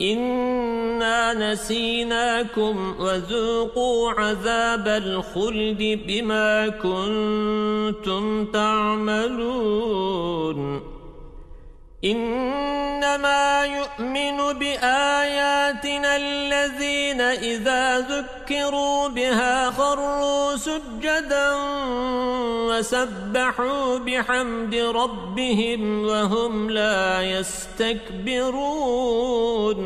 إنا نسيناكم وذوقوا عذاب الخلد بما كنتم تعملون إنما يؤمن بآياتنا الذين إذا ذكروا بها خروا سجدا وسبحوا بحمد ربهم وهم لا يستكبرون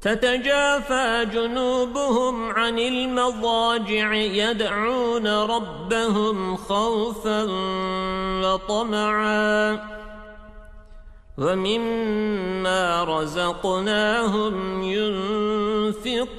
تتجافى جنوبهم عن المضاجع يدعون ربهم خوفا وطمعا. ومما رزقناهم ينفقون.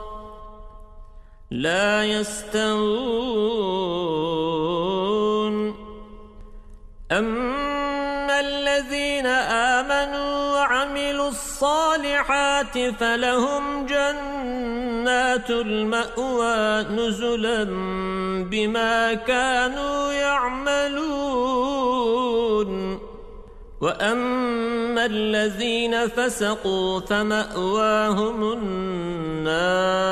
لا يستوون. أما الذين آمنوا وعملوا الصالحات فلهم جنات المأوى نزلا بما كانوا يعملون. وأما الذين فسقوا فمأواهم النار.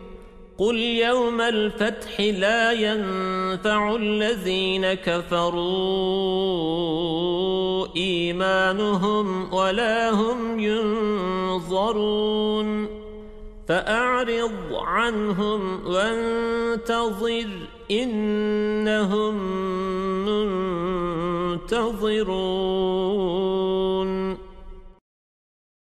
قل يوم الفتح لا ينفع الذين كفروا إيمانهم ولا هم ينظرون فأعرض عنهم وانتظر إنهم منتظرون